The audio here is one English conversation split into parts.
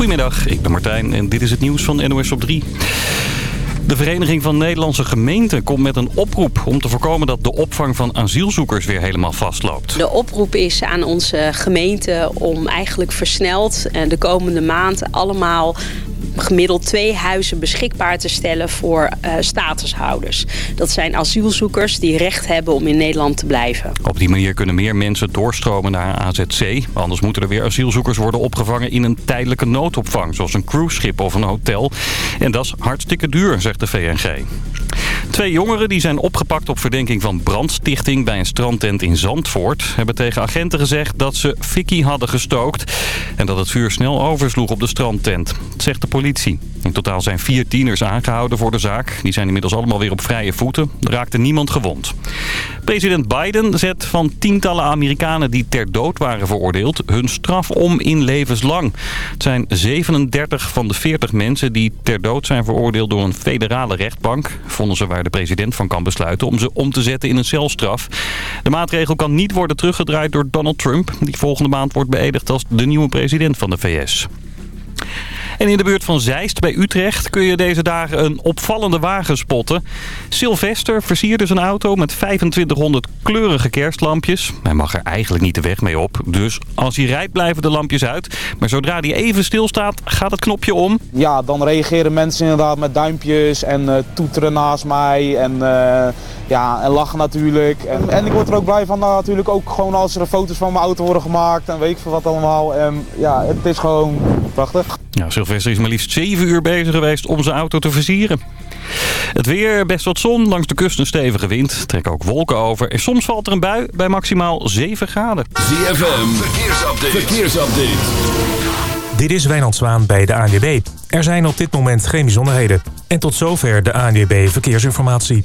Goedemiddag, ik ben Martijn en dit is het nieuws van NOS op 3. De Vereniging van Nederlandse Gemeenten komt met een oproep om te voorkomen dat de opvang van asielzoekers weer helemaal vastloopt. De oproep is aan onze gemeente om eigenlijk versneld eh, de komende maand allemaal gemiddeld twee huizen beschikbaar te stellen voor uh, statushouders. Dat zijn asielzoekers die recht hebben om in Nederland te blijven. Op die manier kunnen meer mensen doorstromen naar AZC. Anders moeten er weer asielzoekers worden opgevangen in een tijdelijke noodopvang. Zoals een cruiseschip of een hotel. En dat is hartstikke duur, zegt de VNG. Twee jongeren die zijn opgepakt op verdenking van brandstichting bij een strandtent in Zandvoort... hebben tegen agenten gezegd dat ze fikkie hadden gestookt... en dat het vuur snel oversloeg op de strandtent. Zegt de politie. In totaal zijn vier tieners aangehouden voor de zaak. Die zijn inmiddels allemaal weer op vrije voeten. Er raakte niemand gewond. President Biden zet van tientallen Amerikanen die ter dood waren veroordeeld... hun straf om in levenslang. Het zijn 37 van de 40 mensen die ter dood zijn veroordeeld door een federale rechtbank. Vonden ze waar de president van kan besluiten om ze om te zetten in een celstraf. De maatregel kan niet worden teruggedraaid door Donald Trump... die volgende maand wordt beëdigd als de nieuwe president van de VS. En in de buurt van Zeist bij Utrecht kun je deze dagen een opvallende wagen spotten. Sylvester versierde zijn auto met 2500 kleurige kerstlampjes. Hij mag er eigenlijk niet de weg mee op. Dus als hij rijdt blijven de lampjes uit. Maar zodra hij even stilstaat gaat het knopje om. Ja, dan reageren mensen inderdaad met duimpjes en uh, toeteren naast mij. En, uh, ja, en lachen natuurlijk. En, en, ik word er ook blij van natuurlijk ook gewoon als er foto's van mijn auto worden gemaakt. En weet ik veel wat allemaal. En ja, het is gewoon prachtig. Ja, Sylvester is maar liefst 7 uur bezig geweest om zijn auto te versieren. Het weer, best wat zon, langs de kust een stevige wind. Trekken ook wolken over en soms valt er een bui bij maximaal 7 graden. ZFM, verkeersupdate. verkeersupdate. Dit is Wijnand Zwaan bij de ANWB. Er zijn op dit moment geen bijzonderheden. En tot zover de ANWB Verkeersinformatie.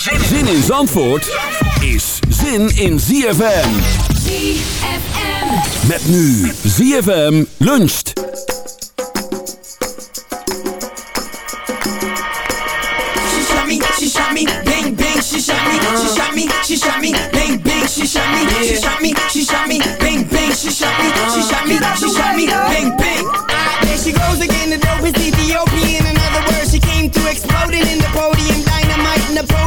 Zin in Zandvoort is zin in ZFM. ZFM. Met nu ZFM luncht. She shot me, she shot me, bang bang, she shot me, she shot me, she shot me, bang bang, she shot me, she shot me, she shot me, bang bang, she shot me, she shot me, she shot me, bang bang. Ah, there she goes again, the dopest Ethiopian.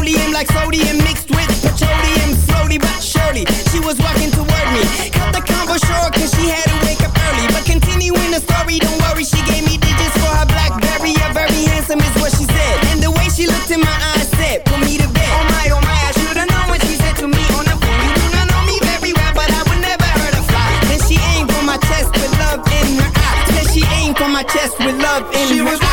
Napoleon, like sodium mixed with petroleum, slowly but surely. She was walking toward me, cut the combo short cause she had to wake up early. But continuing the story, don't worry, she gave me digits for her Blackberry. A very handsome is what she said, and the way she looked in my eyes said, put me to bed. Oh my, oh my, I should've known what she said to me on the phone. You do not know me very well, but I would never hurt a fly. Then she aimed for my chest with love in her eye. Then she aimed for my chest with love in she her was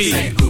WGAP.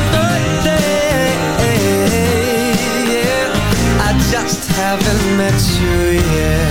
haven't met you yet.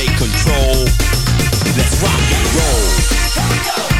take control. Let's rock and roll.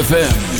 ZFM.